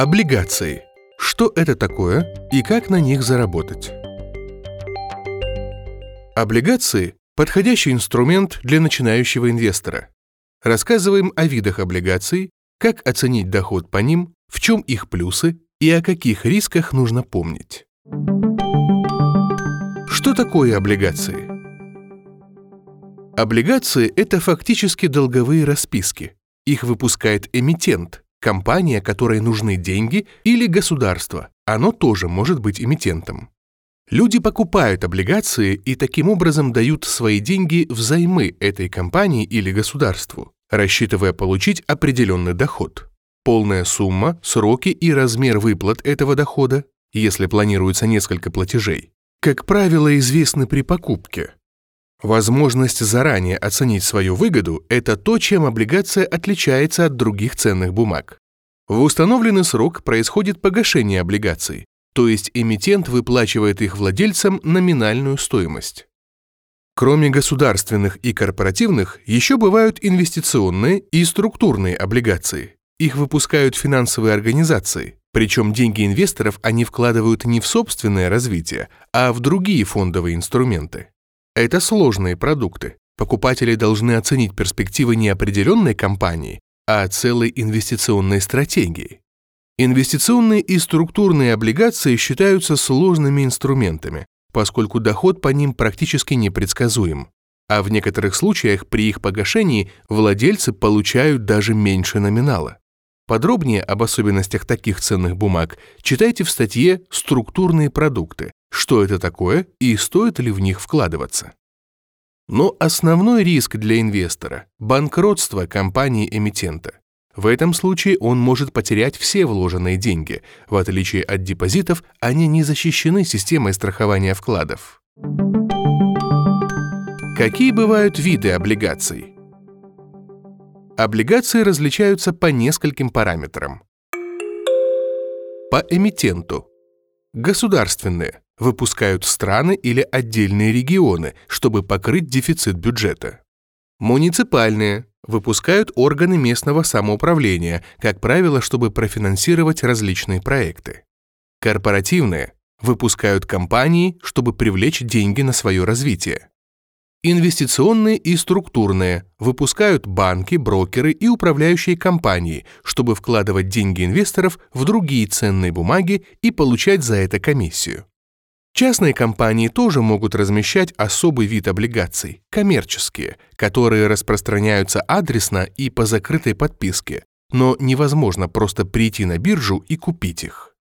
Облигации. Что это такое и как на них заработать? Облигации – подходящий инструмент для начинающего инвестора. Рассказываем о видах облигаций, как оценить доход по ним, в чем их плюсы и о каких рисках нужно помнить. Что такое облигации? Облигации – это фактически долговые расписки. Их выпускает эмитент, компания, которой нужны деньги, или государство. Оно тоже может быть эмитентом. Люди покупают облигации и таким образом дают свои деньги взаймы этой компании или государству, рассчитывая получить определенный доход. Полная сумма, сроки и размер выплат этого дохода, если планируется несколько платежей, как правило, известны при покупке. Возможность заранее оценить свою выгоду – это то, чем облигация отличается от других ценных бумаг. В установленный срок происходит погашение облигаций, то есть эмитент выплачивает их владельцам номинальную стоимость. Кроме государственных и корпоративных, еще бывают инвестиционные и структурные облигации. Их выпускают финансовые организации, причем деньги инвесторов они вкладывают не в собственное развитие, а в другие фондовые инструменты. Это сложные продукты. Покупатели должны оценить перспективы не определенной компании, а целой инвестиционной стратегии. Инвестиционные и структурные облигации считаются сложными инструментами, поскольку доход по ним практически непредсказуем, а в некоторых случаях при их погашении владельцы получают даже меньше номинала. Подробнее об особенностях таких ценных бумаг читайте в статье «Структурные продукты», что это такое и стоит ли в них вкладываться. Но основной риск для инвестора – банкротство компании-эмитента. В этом случае он может потерять все вложенные деньги. В отличие от депозитов, они не защищены системой страхования вкладов. Какие бывают виды облигаций? Облигации различаются по нескольким параметрам. По эмитенту. Государственные выпускают страны или отдельные регионы, чтобы покрыть дефицит бюджета. Муниципальные выпускают органы местного самоуправления, как правило, чтобы профинансировать различные проекты. Корпоративные выпускают компании, чтобы привлечь деньги на свое развитие. Инвестиционные и структурные выпускают банки, брокеры и управляющие компании, чтобы вкладывать деньги инвесторов в другие ценные бумаги и получать за это комиссию. Частные компании тоже могут размещать особый вид облигаций – коммерческие, которые распространяются адресно и по закрытой подписке, но невозможно просто прийти на биржу и купить их.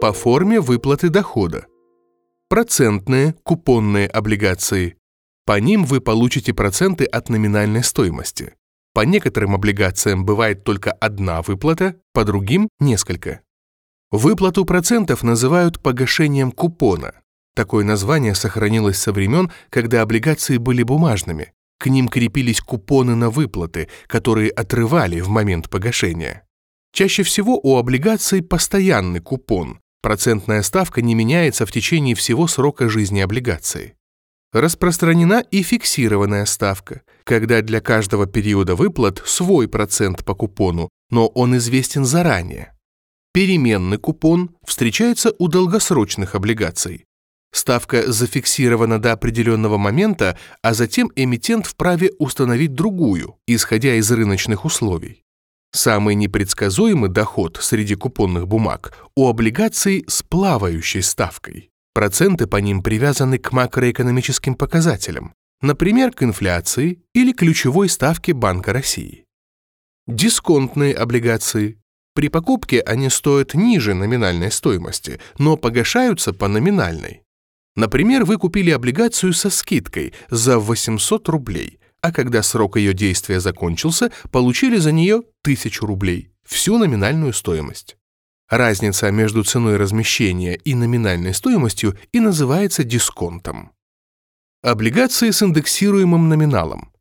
По форме выплаты дохода. Процентные, купонные облигации. По ним вы получите проценты от номинальной стоимости. По некоторым облигациям бывает только одна выплата, по другим – несколько. Выплату процентов называют погашением купона. Такое название сохранилось со времен, когда облигации были бумажными. К ним крепились купоны на выплаты, которые отрывали в момент погашения. Чаще всего у облигаций постоянный купон. Процентная ставка не меняется в течение всего срока жизни облигации. Распространена и фиксированная ставка, когда для каждого периода выплат свой процент по купону, но он известен заранее. Переменный купон встречается у долгосрочных облигаций. Ставка зафиксирована до определенного момента, а затем эмитент вправе установить другую, исходя из рыночных условий. Самый непредсказуемый доход среди купонных бумаг у облигаций с плавающей ставкой. Проценты по ним привязаны к макроэкономическим показателям, например, к инфляции или ключевой ставке Банка России. Дисконтные облигации при покупке они стоят ниже номинальной стоимости, но погашаются по номинальной. Например, вы купили облигацию со скидкой за 800 рублей, а когда срок ее действия закончился, получили за нее 1000 рублей, всю номинальную стоимость. Разница между ценой размещения и номинальной стоимостью и называется дисконтом. Облигации с индексируемым номиналом.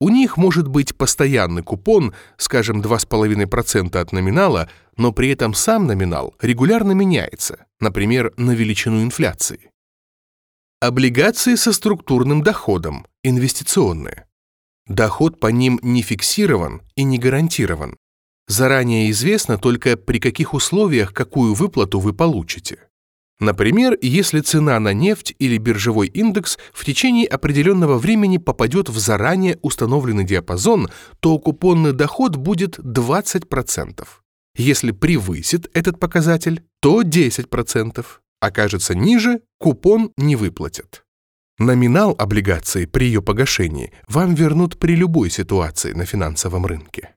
У них может быть постоянный купон, скажем, 2,5% от номинала, но при этом сам номинал регулярно меняется, например, на величину инфляции. Облигации со структурным доходом, инвестиционные. Доход по ним не фиксирован и не гарантирован. Заранее известно только при каких условиях какую выплату вы получите. Например, если цена на нефть или биржевой индекс в течение определенного времени попадет в заранее установленный диапазон, то купонный доход будет 20%. Если превысит этот показатель, то 10%. Окажется ниже, купон не выплатят. Номинал облигации при ее погашении вам вернут при любой ситуации на финансовом рынке.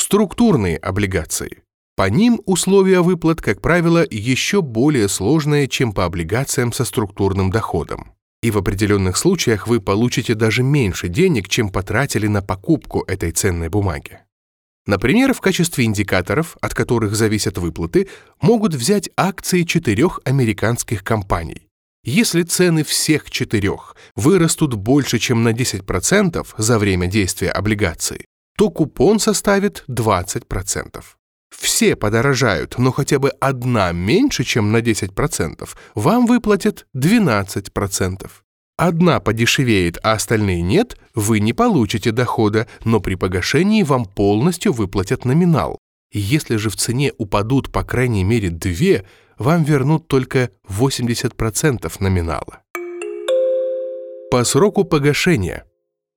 Структурные облигации. По ним условия выплат, как правило, еще более сложные, чем по облигациям со структурным доходом. И в определенных случаях вы получите даже меньше денег, чем потратили на покупку этой ценной бумаги. Например, в качестве индикаторов, от которых зависят выплаты, могут взять акции четырех американских компаний. Если цены всех четырех вырастут больше, чем на 10% за время действия облигации, то купон составит 20%. Все подорожают, но хотя бы одна меньше, чем на 10%, вам выплатят 12%. Одна подешевеет, а остальные нет, вы не получите дохода, но при погашении вам полностью выплатят номинал. Если же в цене упадут по крайней мере две, вам вернут только 80% номинала. По сроку погашения.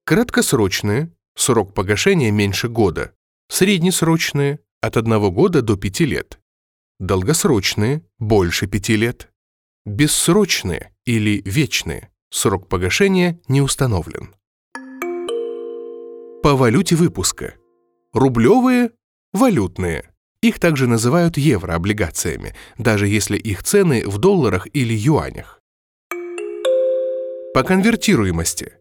Краткосрочные Срок погашения меньше года. Среднесрочные – от 1 года до 5 лет. Долгосрочные – больше 5 лет. Бессрочные или вечные – срок погашения не установлен. По валюте выпуска. Рублевые – валютные. Их также называют еврооблигациями, даже если их цены в долларах или юанях. По конвертируемости.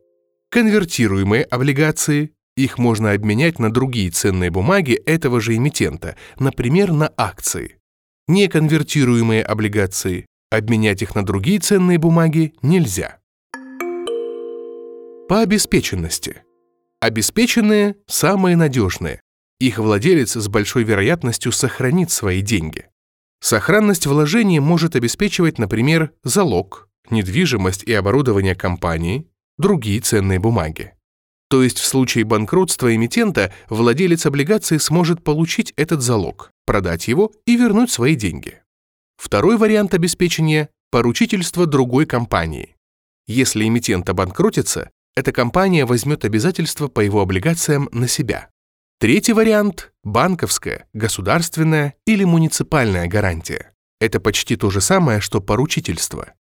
Конвертируемые облигации их можно обменять на другие ценные бумаги этого же эмитента, например, на акции. Неконвертируемые облигации. Обменять их на другие ценные бумаги нельзя. По обеспеченности. Обеспеченные – самые надежные. Их владелец с большой вероятностью сохранит свои деньги. Сохранность вложений может обеспечивать, например, залог, недвижимость и оборудование компании, другие ценные бумаги. То есть в случае банкротства эмитента владелец облигации сможет получить этот залог, продать его и вернуть свои деньги. Второй вариант обеспечения – поручительство другой компании. Если эмитент обанкротится, эта компания возьмет обязательства по его облигациям на себя. Третий вариант – банковская, государственная или муниципальная гарантия. Это почти то же самое, что поручительство.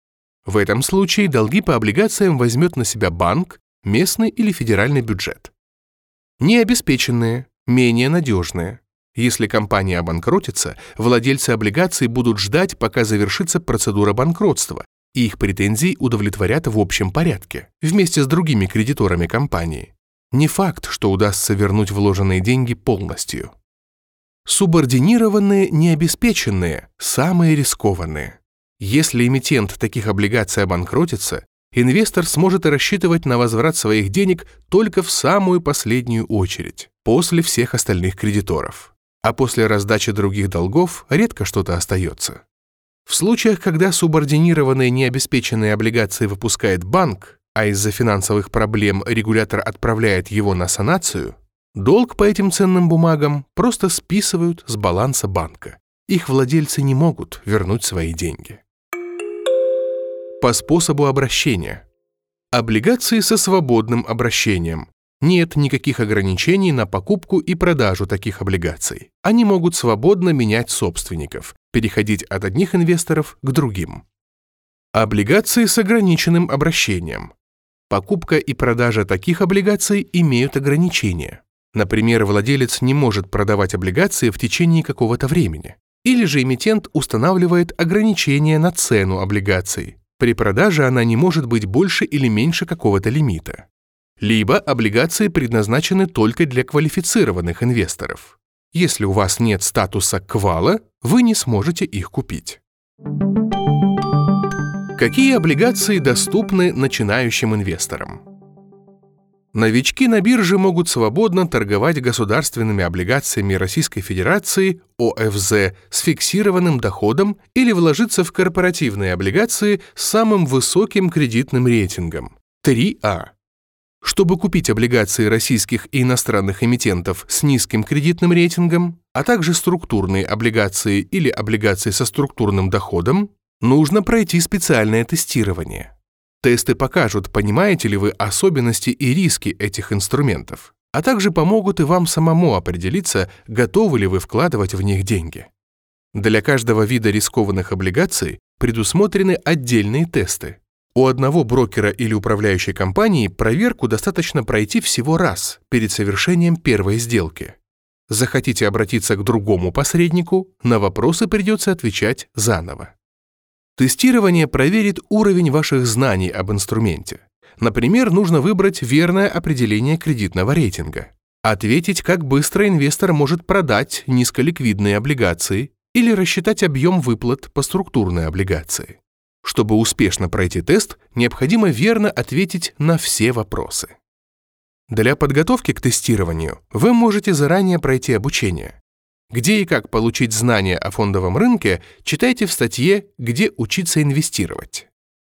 В этом случае долги по облигациям возьмет на себя банк местный или федеральный бюджет. Необеспеченные, менее надежные. Если компания обанкротится, владельцы облигаций будут ждать, пока завершится процедура банкротства, и их претензии удовлетворят в общем порядке, вместе с другими кредиторами компании. Не факт, что удастся вернуть вложенные деньги полностью. Субординированные необеспеченные – самые рискованные. Если эмитент таких облигаций обанкротится, инвестор сможет рассчитывать на возврат своих денег только в самую последнюю очередь, после всех остальных кредиторов. А после раздачи других долгов редко что-то остается. В случаях, когда субординированные необеспеченные облигации выпускает банк, а из-за финансовых проблем регулятор отправляет его на санацию, долг по этим ценным бумагам просто списывают с баланса банка. Их владельцы не могут вернуть свои деньги по способу обращения. Облигации со свободным обращением. Нет никаких ограничений на покупку и продажу таких облигаций. Они могут свободно менять собственников, переходить от одних инвесторов к другим. Облигации с ограниченным обращением. Покупка и продажа таких облигаций имеют ограничения. Например, владелец не может продавать облигации в течение какого-то времени. Или же эмитент устанавливает ограничения на цену облигаций. При продаже она не может быть больше или меньше какого-то лимита. Либо облигации предназначены только для квалифицированных инвесторов. Если у вас нет статуса квала, вы не сможете их купить. Какие облигации доступны начинающим инвесторам? Новички на бирже могут свободно торговать государственными облигациями Российской Федерации ОФЗ с фиксированным доходом или вложиться в корпоративные облигации с самым высоким кредитным рейтингом 3А. чтобы купить облигации российских и иностранных эмитентов с низким кредитным рейтингом, а также структурные облигации или облигации со структурным доходом, нужно пройти специальное тестирование. Тесты покажут, понимаете ли вы особенности и риски этих инструментов, а также помогут и вам самому определиться, готовы ли вы вкладывать в них деньги. Для каждого вида рискованных облигаций предусмотрены отдельные тесты. У одного брокера или управляющей компании проверку достаточно пройти всего раз перед совершением первой сделки. Захотите обратиться к другому посреднику, на вопросы придется отвечать заново. Тестирование проверит уровень ваших знаний об инструменте. Например, нужно выбрать верное определение кредитного рейтинга. Ответить, как быстро инвестор может продать низколиквидные облигации или рассчитать объем выплат по структурной облигации. Чтобы успешно пройти тест, необходимо верно ответить на все вопросы. Для подготовки к тестированию вы можете заранее пройти обучение. Где и как получить знания о фондовом рынке, читайте в статье «Где учиться инвестировать».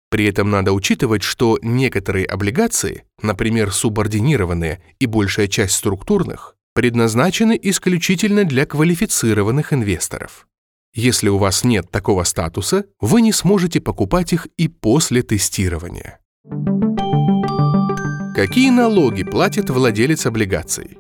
При этом надо учитывать, что некоторые облигации, например, субординированные и большая часть структурных, предназначены исключительно для квалифицированных инвесторов. Если у вас нет такого статуса, вы не сможете покупать их и после тестирования. Какие налоги платит владелец облигаций?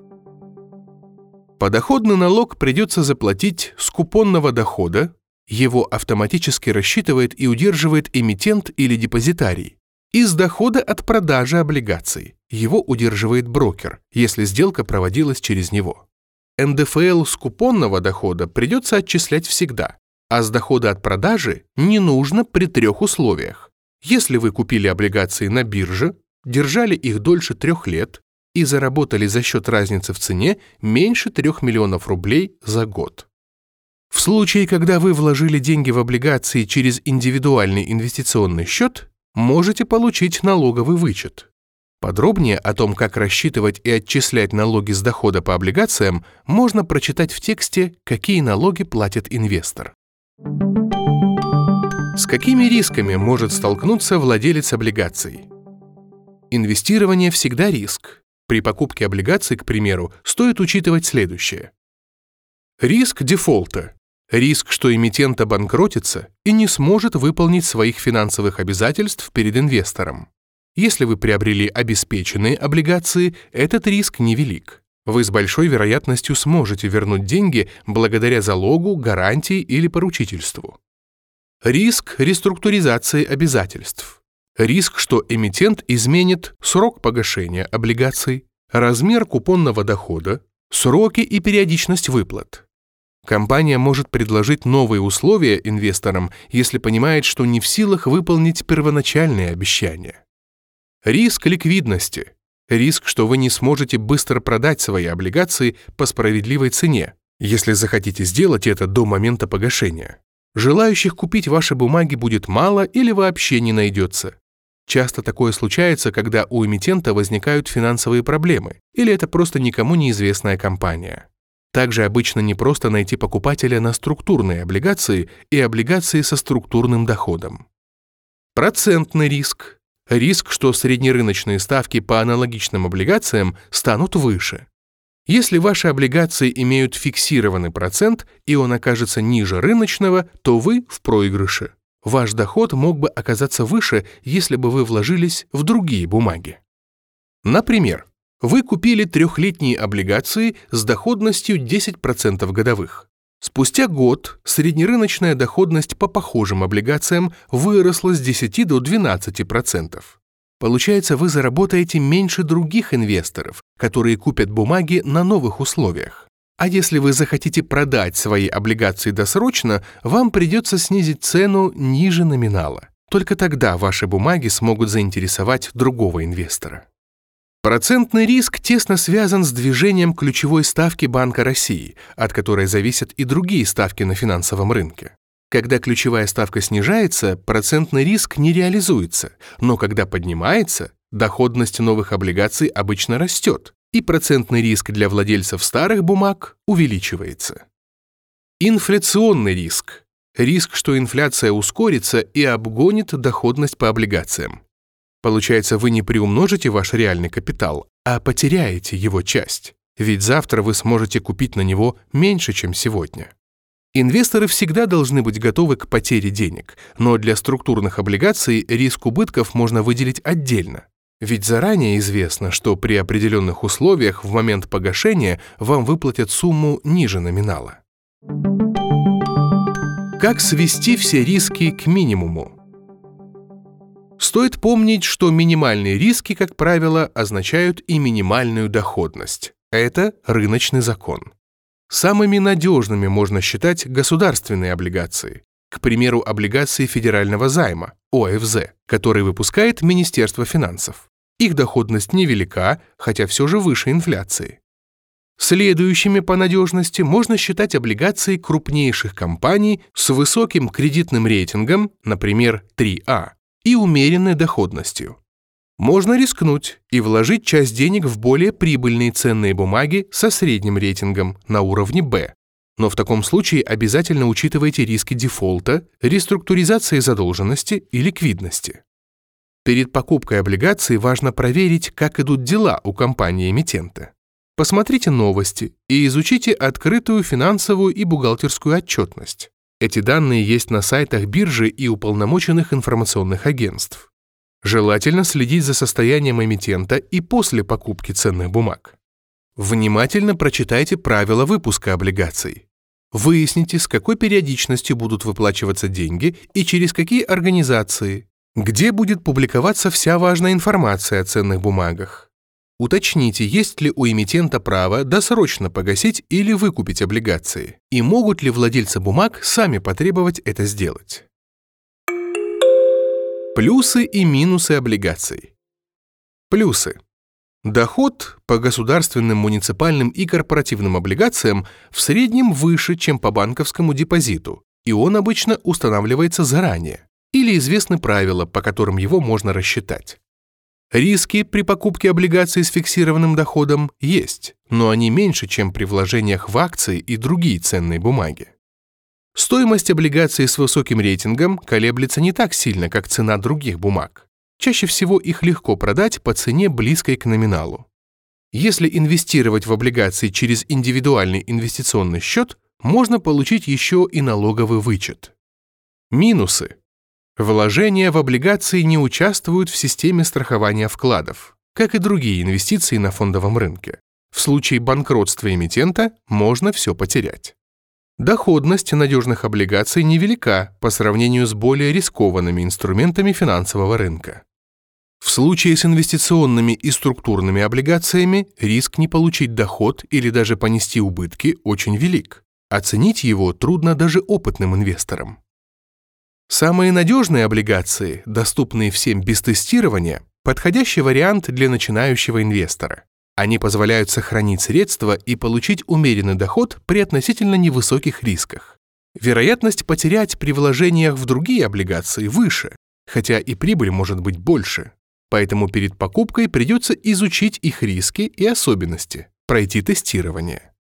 Подоходный налог придется заплатить с купонного дохода, его автоматически рассчитывает и удерживает эмитент или депозитарий, из дохода от продажи облигаций, его удерживает брокер, если сделка проводилась через него. НДФЛ с купонного дохода придется отчислять всегда, а с дохода от продажи не нужно при трех условиях. Если вы купили облигации на бирже, держали их дольше трех лет и заработали за счет разницы в цене меньше 3 миллионов рублей за год. В случае, когда вы вложили деньги в облигации через индивидуальный инвестиционный счет, можете получить налоговый вычет. Подробнее о том, как рассчитывать и отчислять налоги с дохода по облигациям, можно прочитать в тексте «Какие налоги платит инвестор». С какими рисками может столкнуться владелец облигаций? Инвестирование всегда риск. При покупке облигаций, к примеру, стоит учитывать следующее. Риск дефолта. Риск, что эмитент обанкротится и не сможет выполнить своих финансовых обязательств перед инвестором. Если вы приобрели обеспеченные облигации, этот риск невелик. Вы с большой вероятностью сможете вернуть деньги благодаря залогу, гарантии или поручительству. Риск реструктуризации обязательств. Риск, что эмитент изменит срок погашения облигаций, размер купонного дохода, сроки и периодичность выплат. Компания может предложить новые условия инвесторам, если понимает, что не в силах выполнить первоначальные обещания. Риск ликвидности. Риск, что вы не сможете быстро продать свои облигации по справедливой цене, если захотите сделать это до момента погашения. Желающих купить ваши бумаги будет мало или вообще не найдется. Часто такое случается, когда у эмитента возникают финансовые проблемы, или это просто никому неизвестная компания. Также обычно непросто найти покупателя на структурные облигации и облигации со структурным доходом. Процентный риск риск, что среднерыночные ставки по аналогичным облигациям станут выше. Если ваши облигации имеют фиксированный процент и он окажется ниже рыночного, то вы в проигрыше. Ваш доход мог бы оказаться выше, если бы вы вложились в другие бумаги. Например, вы купили трехлетние облигации с доходностью 10% годовых. Спустя год среднерыночная доходность по похожим облигациям выросла с 10 до 12%. Получается, вы заработаете меньше других инвесторов, которые купят бумаги на новых условиях. А если вы захотите продать свои облигации досрочно, вам придется снизить цену ниже номинала. Только тогда ваши бумаги смогут заинтересовать другого инвестора. Процентный риск тесно связан с движением ключевой ставки Банка России, от которой зависят и другие ставки на финансовом рынке. Когда ключевая ставка снижается, процентный риск не реализуется, но когда поднимается, доходность новых облигаций обычно растет, и процентный риск для владельцев старых бумаг увеличивается. Инфляционный риск. Риск, что инфляция ускорится и обгонит доходность по облигациям. Получается, вы не приумножите ваш реальный капитал, а потеряете его часть. Ведь завтра вы сможете купить на него меньше, чем сегодня. Инвесторы всегда должны быть готовы к потере денег, но для структурных облигаций риск убытков можно выделить отдельно. Ведь заранее известно, что при определенных условиях в момент погашения вам выплатят сумму ниже номинала. Как свести все риски к минимуму? Стоит помнить, что минимальные риски, как правило, означают и минимальную доходность. Это рыночный закон. Самыми надежными можно считать государственные облигации. К примеру, облигации федерального займа, ОФЗ, который выпускает Министерство финансов. Их доходность невелика, хотя все же выше инфляции. Следующими по надежности можно считать облигации крупнейших компаний с высоким кредитным рейтингом, например, 3А, и умеренной доходностью. Можно рискнуть и вложить часть денег в более прибыльные ценные бумаги со средним рейтингом на уровне B. Но в таком случае обязательно учитывайте риски дефолта, реструктуризации задолженности и ликвидности. Перед покупкой облигаций важно проверить, как идут дела у компании-эмитента. Посмотрите новости и изучите открытую финансовую и бухгалтерскую отчетность. Эти данные есть на сайтах биржи и уполномоченных информационных агентств. Желательно следить за состоянием эмитента и после покупки ценных бумаг. Внимательно прочитайте правила выпуска облигаций. Выясните, с какой периодичностью будут выплачиваться деньги и через какие организации, где будет публиковаться вся важная информация о ценных бумагах. Уточните, есть ли у эмитента право досрочно погасить или выкупить облигации, и могут ли владельцы бумаг сами потребовать это сделать. Плюсы и минусы облигаций. Плюсы. Доход по государственным, муниципальным и корпоративным облигациям в среднем выше, чем по банковскому депозиту, и он обычно устанавливается заранее, или известны правила, по которым его можно рассчитать. Риски при покупке облигаций с фиксированным доходом есть, но они меньше, чем при вложениях в акции и другие ценные бумаги. Стоимость облигаций с высоким рейтингом колеблется не так сильно, как цена других бумаг. Чаще всего их легко продать по цене близкой к номиналу. Если инвестировать в облигации через индивидуальный инвестиционный счет, можно получить еще и налоговый вычет. Минусы. Вложения в облигации не участвуют в системе страхования вкладов, как и другие инвестиции на фондовом рынке. В случае банкротства эмитента можно все потерять. Доходность надежных облигаций невелика по сравнению с более рискованными инструментами финансового рынка. В случае с инвестиционными и структурными облигациями риск не получить доход или даже понести убытки очень велик. Оценить его трудно даже опытным инвесторам. Самые надежные облигации, доступные всем без тестирования, подходящий вариант для начинающего инвестора. Они позволяют сохранить средства и получить умеренный доход при относительно невысоких рисках. Вероятность потерять при вложениях в другие облигации выше, хотя и прибыль может быть больше. Поэтому перед покупкой придется изучить их риски и особенности, пройти тестирование.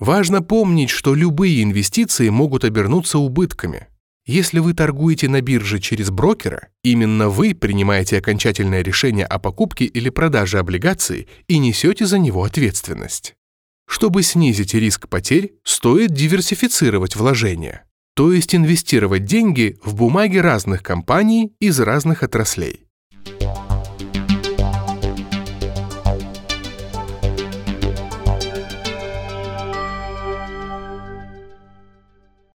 Важно помнить, что любые инвестиции могут обернуться убытками – если вы торгуете на бирже через брокера, именно вы принимаете окончательное решение о покупке или продаже облигаций и несете за него ответственность. Чтобы снизить риск потерь, стоит диверсифицировать вложения, то есть инвестировать деньги в бумаги разных компаний из разных отраслей.